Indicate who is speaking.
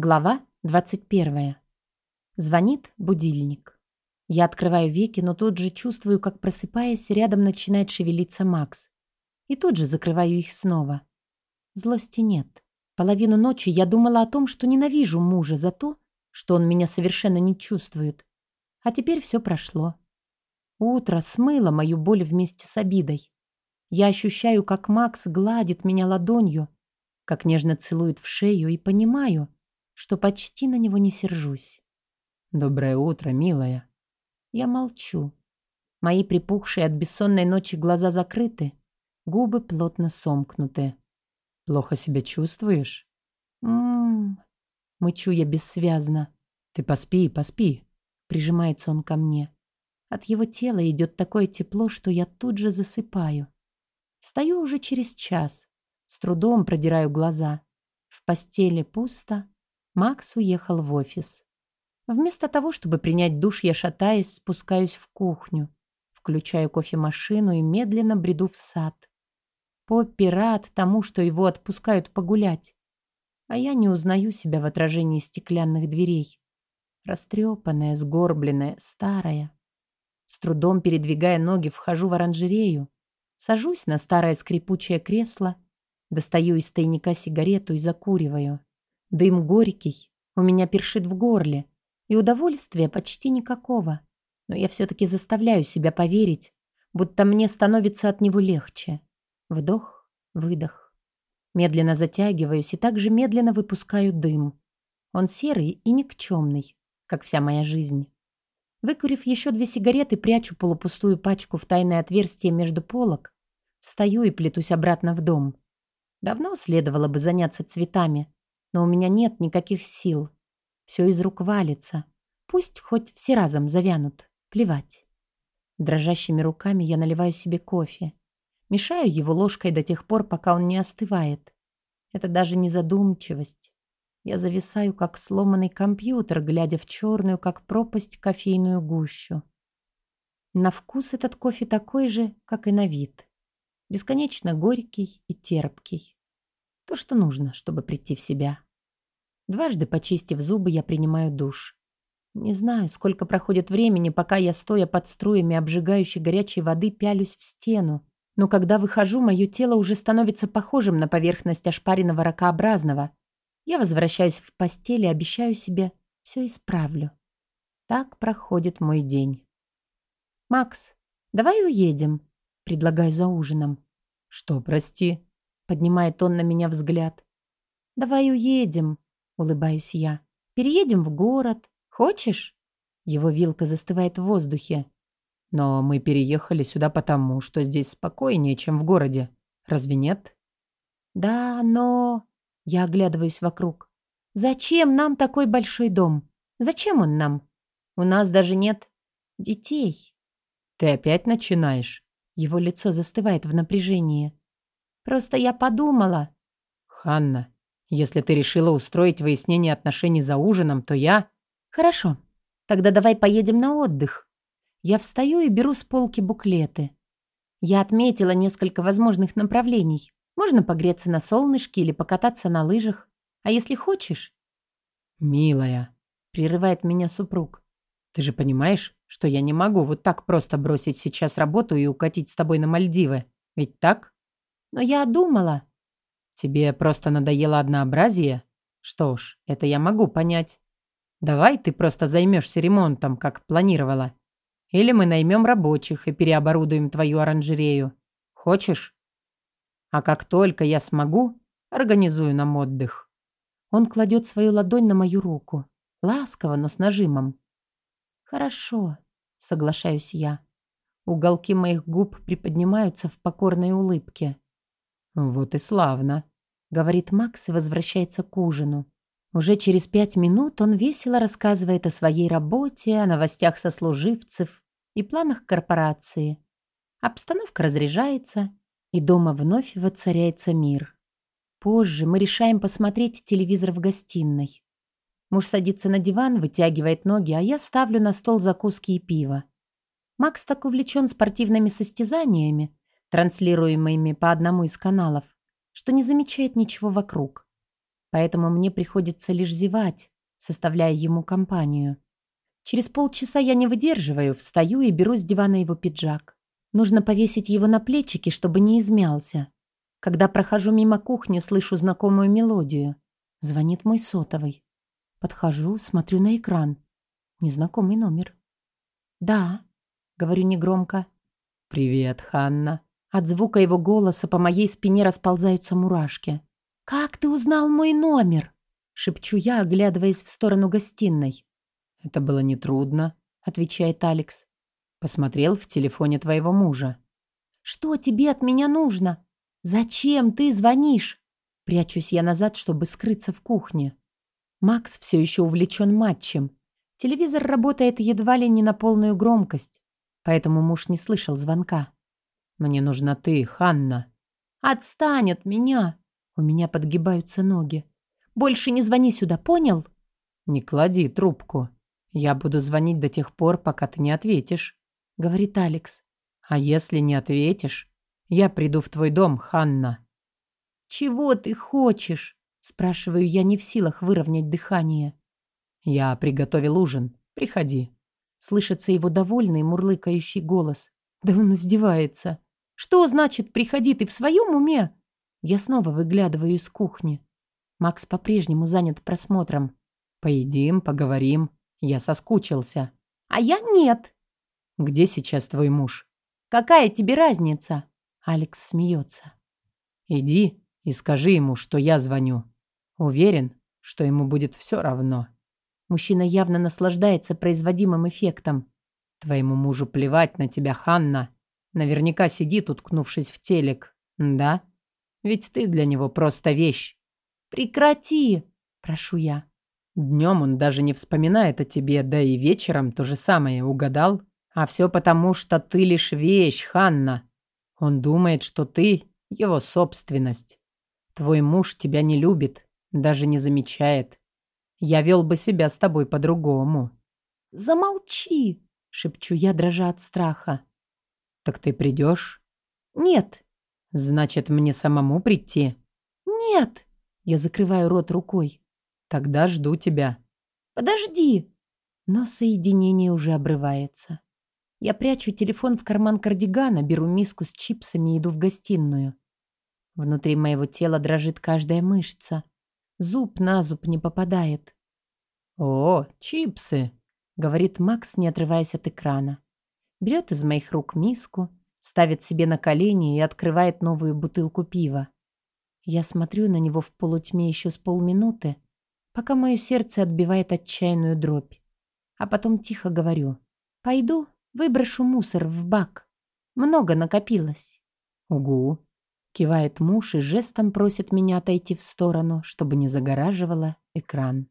Speaker 1: Глава 21. Звонит будильник. Я открываю веки, но тут же чувствую, как просыпаясь, рядом начинает шевелиться Макс. И тут же закрываю их снова. Злости нет. Половину ночи я думала о том, что ненавижу мужа за то, что он меня совершенно не чувствует. А теперь все прошло. Утро смыло мою боль вместе с обидой. Я ощущаю, как Макс гладит меня ладонью, как нежно целует в шею и понимаю, что почти на него не сержусь.
Speaker 2: «Доброе утро, милая».
Speaker 1: Я молчу. Мои припухшие от бессонной ночи глаза закрыты, губы плотно сомкнуты.
Speaker 2: «Плохо себя чувствуешь?»
Speaker 1: «М-м-м», мычу я бессвязно.
Speaker 2: «Ты поспи, поспи», —
Speaker 1: прижимается он ко мне. От его тела идет такое тепло, что я тут же засыпаю. Встаю уже через час, с трудом продираю глаза. В постели пусто, Макс уехал в офис. Вместо того, чтобы принять душ, я, шатаясь, спускаюсь в кухню, включаю кофемашину и медленно бреду в сад. Поппи рад тому, что его отпускают погулять. А я не узнаю себя в отражении стеклянных дверей. Растрепанная, сгорбленная, старая. С трудом передвигая ноги, вхожу в оранжерею, сажусь на старое скрипучее кресло, достаю из тайника сигарету и закуриваю. Дым горький, у меня першит в горле, и удовольствия почти никакого. Но я все-таки заставляю себя поверить, будто мне становится от него легче. Вдох, выдох. Медленно затягиваюсь и также медленно выпускаю дым. Он серый и никчемный, как вся моя жизнь. Выкурив еще две сигареты, прячу полупустую пачку в тайное отверстие между полок, встаю и плетусь обратно в дом. Давно следовало бы заняться цветами, но у меня нет никаких сил. Все из рук валится. Пусть хоть все разом завянут. Плевать. Дрожащими руками я наливаю себе кофе. Мешаю его ложкой до тех пор, пока он не остывает. Это даже не задумчивость. Я зависаю, как сломанный компьютер, глядя в черную, как пропасть, кофейную гущу. На вкус этот кофе такой же, как и на вид. Бесконечно горький и терпкий. То, что нужно, чтобы прийти в себя. Дважды почистив зубы, я принимаю душ. Не знаю, сколько проходит времени, пока я, стоя под струями обжигающей горячей воды, пялюсь в стену. Но когда выхожу, мое тело уже становится похожим на поверхность ошпаренного ракообразного. Я возвращаюсь в постель и обещаю себе, все исправлю. Так проходит мой день. «Макс, давай уедем», — предлагаю за ужином.
Speaker 2: «Что, прости?»
Speaker 1: Поднимает он на меня взгляд. «Давай уедем», — улыбаюсь я. «Переедем в город. Хочешь?» Его вилка застывает в воздухе.
Speaker 2: «Но мы переехали сюда потому, что здесь спокойнее, чем в городе. Разве нет?»
Speaker 1: «Да, но...» Я оглядываюсь вокруг. «Зачем нам такой большой дом? Зачем он нам? У нас даже нет детей».
Speaker 2: «Ты опять начинаешь?»
Speaker 1: Его лицо застывает в напряжении. Просто я подумала.
Speaker 2: Ханна, если ты решила устроить выяснение отношений за ужином, то я...
Speaker 1: Хорошо. Тогда давай поедем на отдых. Я встаю и беру с полки буклеты. Я отметила несколько возможных направлений. Можно погреться на солнышке или покататься на лыжах. А если хочешь...
Speaker 2: «Милая», —
Speaker 1: прерывает меня супруг.
Speaker 2: «Ты же понимаешь, что я не могу вот так просто бросить сейчас работу и укатить с тобой на Мальдивы? Ведь так?»
Speaker 1: Но я думала...
Speaker 2: Тебе просто надоело однообразие? Что ж, это я могу понять. Давай ты просто займешься ремонтом, как планировала. Или мы наймем рабочих и переоборудуем твою оранжерею. Хочешь? А как только я смогу, организую нам отдых.
Speaker 1: Он кладет свою ладонь на мою руку. Ласково, но с нажимом. Хорошо, соглашаюсь я. Уголки моих губ приподнимаются в покорной улыбке.
Speaker 2: «Вот и славно», —
Speaker 1: говорит Макс и возвращается к ужину. Уже через пять минут он весело рассказывает о своей работе, о новостях сослуживцев и планах корпорации. Обстановка разряжается, и дома вновь воцаряется мир. Позже мы решаем посмотреть телевизор в гостиной. Муж садится на диван, вытягивает ноги, а я ставлю на стол закуски и пиво. Макс так увлечен спортивными состязаниями, транслируемыми по одному из каналов, что не замечает ничего вокруг. поэтому мне приходится лишь зевать, составляя ему компанию. Через полчаса я не выдерживаю, встаю и беру с дивана его пиджак. Нужно повесить его на плечики, чтобы не измялся. Когда прохожу мимо кухни, слышу знакомую мелодию. Звонит мой сотовый. Подхожу, смотрю на экран. Незнакомый номер. «Да», — говорю негромко.
Speaker 2: «Привет, Ханна».
Speaker 1: От звука его голоса по моей спине расползаются мурашки. «Как ты узнал мой номер?» — шепчу я, оглядываясь в сторону гостиной.
Speaker 2: «Это было нетрудно», — отвечает Алекс. «Посмотрел в телефоне твоего мужа».
Speaker 1: «Что тебе от меня нужно? Зачем ты звонишь?» Прячусь я назад, чтобы скрыться в кухне. Макс все еще увлечен матчем. Телевизор работает едва ли не на полную громкость, поэтому муж не слышал звонка.
Speaker 2: «Мне нужна ты, Ханна».
Speaker 1: «Отстань от меня!» У меня подгибаются ноги. «Больше не звони сюда, понял?»
Speaker 2: «Не клади трубку. Я буду звонить до тех пор, пока ты не ответишь», — говорит Алекс. «А если не ответишь, я приду в твой дом, Ханна».
Speaker 1: «Чего ты хочешь?» — спрашиваю я не в силах выровнять дыхание.
Speaker 2: «Я приготовил ужин. Приходи».
Speaker 1: Слышится его довольный мурлыкающий голос. Да он издевается. «Что значит «приходи» ты в своем уме?» Я снова выглядываю из кухни. Макс по-прежнему занят просмотром.
Speaker 2: «Поедим, поговорим. Я соскучился».
Speaker 1: «А я нет».
Speaker 2: «Где сейчас твой муж?»
Speaker 1: «Какая тебе разница?» Алекс смеется.
Speaker 2: «Иди и скажи ему, что я звоню. Уверен, что ему будет все равно».
Speaker 1: Мужчина явно наслаждается производимым эффектом.
Speaker 2: «Твоему мужу плевать на тебя, Ханна. Наверняка сидит, уткнувшись в телек. Да? Ведь ты для него просто вещь».
Speaker 1: «Прекрати!» – прошу я.
Speaker 2: Днем он даже не вспоминает о тебе, да и вечером то же самое, угадал? А все потому, что ты лишь вещь, Ханна. Он думает, что ты – его собственность. Твой муж тебя не любит, даже не замечает. Я вел бы себя с тобой по-другому».
Speaker 1: «Замолчи!» — шепчу я, дрожа от страха.
Speaker 2: «Так ты придешь?»
Speaker 1: «Нет».
Speaker 2: «Значит, мне самому прийти?»
Speaker 1: «Нет!» Я закрываю рот рукой.
Speaker 2: «Тогда жду тебя».
Speaker 1: «Подожди!» Но соединение уже обрывается. Я прячу телефон в карман кардигана, беру миску с чипсами и иду в гостиную. Внутри моего тела дрожит каждая мышца. Зуб на зуб не попадает.
Speaker 2: «О, чипсы!» — говорит Макс, не отрываясь от экрана.
Speaker 1: Берет из моих рук миску, ставит себе на колени и открывает новую бутылку пива. Я смотрю на него в полутьме еще с полминуты, пока мое сердце отбивает отчаянную дробь. А потом тихо говорю. «Пойду, выброшу мусор в бак. Много накопилось».
Speaker 2: «Угу»,
Speaker 1: Кивает муж и жестом просит меня отойти в сторону, чтобы не загораживала экран.